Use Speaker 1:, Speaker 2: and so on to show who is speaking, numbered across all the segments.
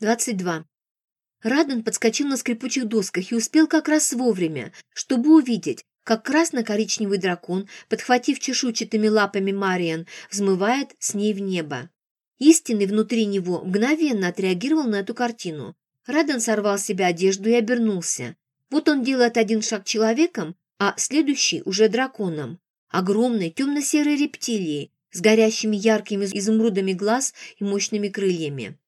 Speaker 1: 22. Радон подскочил на скрипучих досках и успел как раз вовремя, чтобы увидеть, как красно-коричневый дракон, подхватив чешуйчатыми лапами Мариан, взмывает с ней в небо. Истинный внутри него мгновенно отреагировал на эту картину. Радон сорвал с себя одежду и обернулся. Вот он делает один шаг человеком, а следующий уже драконом. Огромной темно-серой рептилией с горящими яркими изумрудами глаз и мощными крыльями.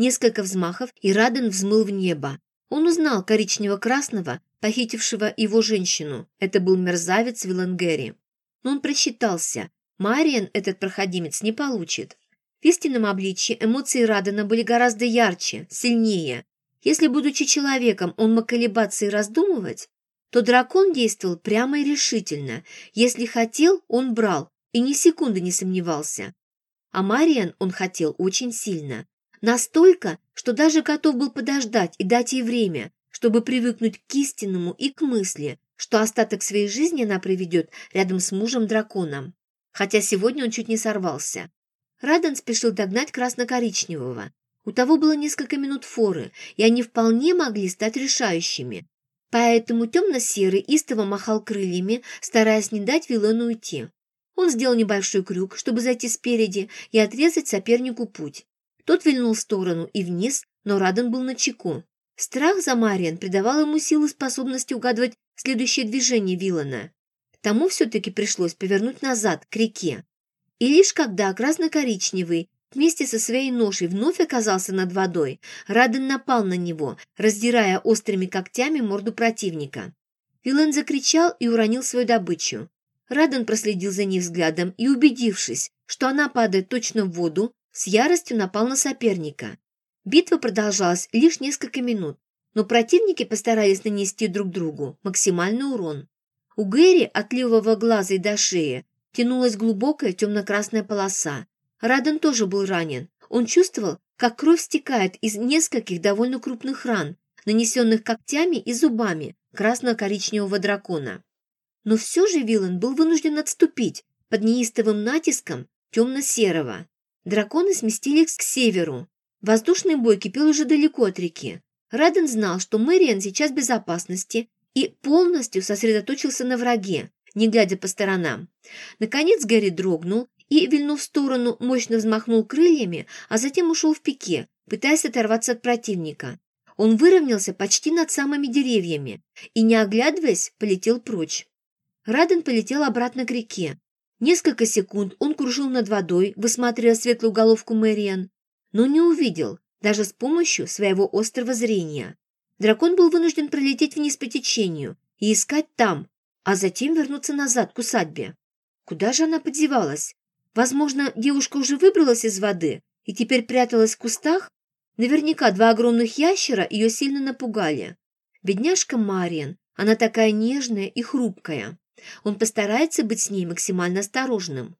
Speaker 1: Несколько взмахов, и Раден взмыл в небо. Он узнал коричнево-красного, похитившего его женщину. Это был мерзавец Вилангери. Но он просчитался. Мариен этот проходимец не получит. В истинном обличье эмоции Радена были гораздо ярче, сильнее. Если, будучи человеком, он мог колебаться и раздумывать, то дракон действовал прямо и решительно. Если хотел, он брал, и ни секунды не сомневался. А Мариан он хотел очень сильно. Настолько, что даже готов был подождать и дать ей время, чтобы привыкнуть к истинному и к мысли, что остаток своей жизни она проведет рядом с мужем-драконом. Хотя сегодня он чуть не сорвался. Радан спешил догнать красно-коричневого. У того было несколько минут форы, и они вполне могли стать решающими. Поэтому темно-серый истово махал крыльями, стараясь не дать Вилену уйти. Он сделал небольшой крюк, чтобы зайти спереди и отрезать сопернику путь. Тот вильнул в сторону и вниз, но Радан был на чеку. Страх за Мариан придавал ему силу способности угадывать следующее движение Вилана. Тому все-таки пришлось повернуть назад, к реке. И лишь когда красно-коричневый вместе со своей ношей вновь оказался над водой, Раден напал на него, раздирая острыми когтями морду противника. Вилан закричал и уронил свою добычу. Раден проследил за ней взглядом и, убедившись, что она падает точно в воду, с яростью напал на соперника. Битва продолжалась лишь несколько минут, но противники постарались нанести друг другу максимальный урон. У Гэри от левого глаза и до шеи тянулась глубокая темно-красная полоса. Раден тоже был ранен. Он чувствовал, как кровь стекает из нескольких довольно крупных ран, нанесенных когтями и зубами красно-коричневого дракона. Но все же Вилан был вынужден отступить под неистовым натиском темно-серого. Драконы сместились к северу. Воздушный бой кипел уже далеко от реки. Раден знал, что Мэриан сейчас в безопасности и полностью сосредоточился на враге, не глядя по сторонам. Наконец Гэри дрогнул и, вильнув в сторону, мощно взмахнул крыльями, а затем ушел в пике, пытаясь оторваться от противника. Он выровнялся почти над самыми деревьями и, не оглядываясь, полетел прочь. Раден полетел обратно к реке. Несколько секунд он кружил над водой, высматривая светлую головку Мэриан, но не увидел, даже с помощью своего острого зрения. Дракон был вынужден пролететь вниз по течению и искать там, а затем вернуться назад к усадьбе. Куда же она подевалась? Возможно, девушка уже выбралась из воды и теперь пряталась в кустах? Наверняка два огромных ящера ее сильно напугали. Бедняжка Мариан, она такая нежная и хрупкая. Он постарается быть с ней максимально осторожным.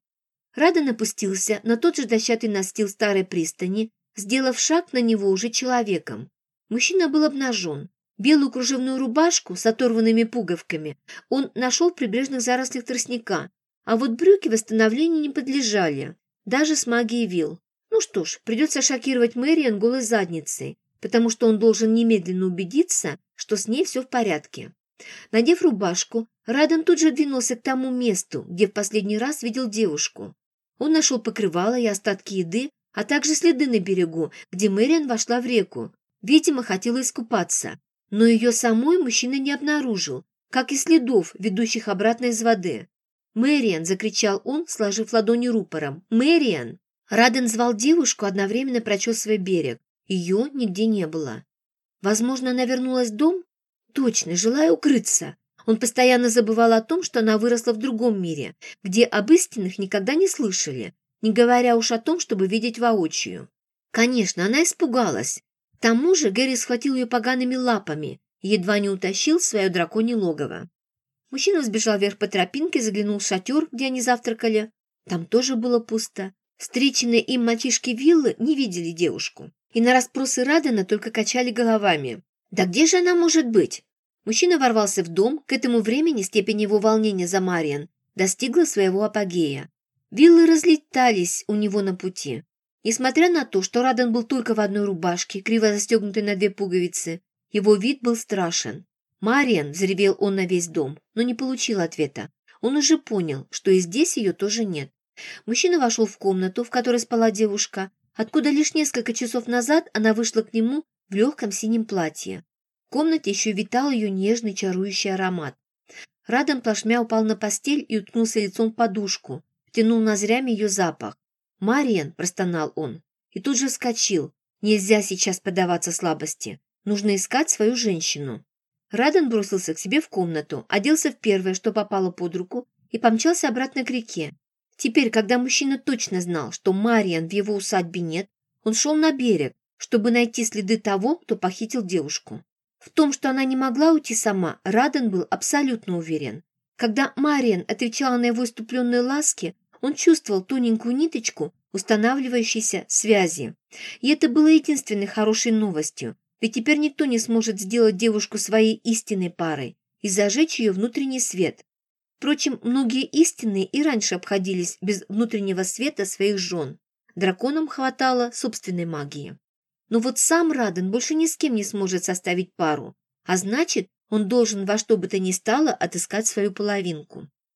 Speaker 1: Радон опустился на тот же дощатый настил старой пристани, сделав шаг на него уже человеком. Мужчина был обнажен. Белую кружевную рубашку с оторванными пуговками он нашел в прибрежных зарослях тростника, а вот брюки восстановлению не подлежали, даже с магией вил. Ну что ж, придется шокировать Мэриан голой задницей, потому что он должен немедленно убедиться, что с ней все в порядке. Надев рубашку, Радон тут же двинулся к тому месту, где в последний раз видел девушку. Он нашел покрывало и остатки еды, а также следы на берегу, где Мэриан вошла в реку. Видимо, хотела искупаться. Но ее самой мужчина не обнаружил, как и следов, ведущих обратно из воды. «Мэриан!» – закричал он, сложив ладони рупором. «Мэриан!» Раден звал девушку, одновременно прочел свой берег. Ее нигде не было. Возможно, она вернулась в дом? Точно, желая укрыться. Он постоянно забывал о том, что она выросла в другом мире, где об истинных никогда не слышали, не говоря уж о том, чтобы видеть воочию. Конечно, она испугалась. К тому же Гэри схватил ее погаными лапами и едва не утащил в свое драконье логово. Мужчина взбежал вверх по тропинке, заглянул в шатер, где они завтракали. Там тоже было пусто. Встреченные им мальчишки виллы не видели девушку. И на расспросы Радена только качали головами. «Да где же она может быть?» Мужчина ворвался в дом, к этому времени степень его волнения за Мариан достигла своего апогея. Виллы разлетались у него на пути. Несмотря на то, что Раден был только в одной рубашке, криво застегнутой на две пуговицы, его вид был страшен. «Мариан!» – взревел он на весь дом, но не получил ответа. Он уже понял, что и здесь ее тоже нет. Мужчина вошел в комнату, в которой спала девушка, откуда лишь несколько часов назад она вышла к нему в легком синем платье. В комнате еще витал ее нежный чарующий аромат. Радом плашмя упал на постель и уткнулся лицом в подушку, втянул нозрями ее запах. «Мариен!» – простонал он. И тут же вскочил. Нельзя сейчас поддаваться слабости. Нужно искать свою женщину. Раден бросился к себе в комнату, оделся в первое, что попало под руку, и помчался обратно к реке. Теперь, когда мужчина точно знал, что Мариан в его усадьбе нет, он шел на берег, чтобы найти следы того, кто похитил девушку. В том, что она не могла уйти сама, Раден был абсолютно уверен. Когда Мариан отвечала на его иступленные ласки, он чувствовал тоненькую ниточку устанавливающейся связи. И это было единственной хорошей новостью, ведь теперь никто не сможет сделать девушку своей истинной парой и зажечь ее внутренний свет. Впрочем, многие истинные и раньше обходились без внутреннего света своих жен. Драконам хватало собственной магии. Но вот сам Раден больше ни с кем не сможет составить пару, а значит, он должен во что бы то ни стало отыскать свою половинку.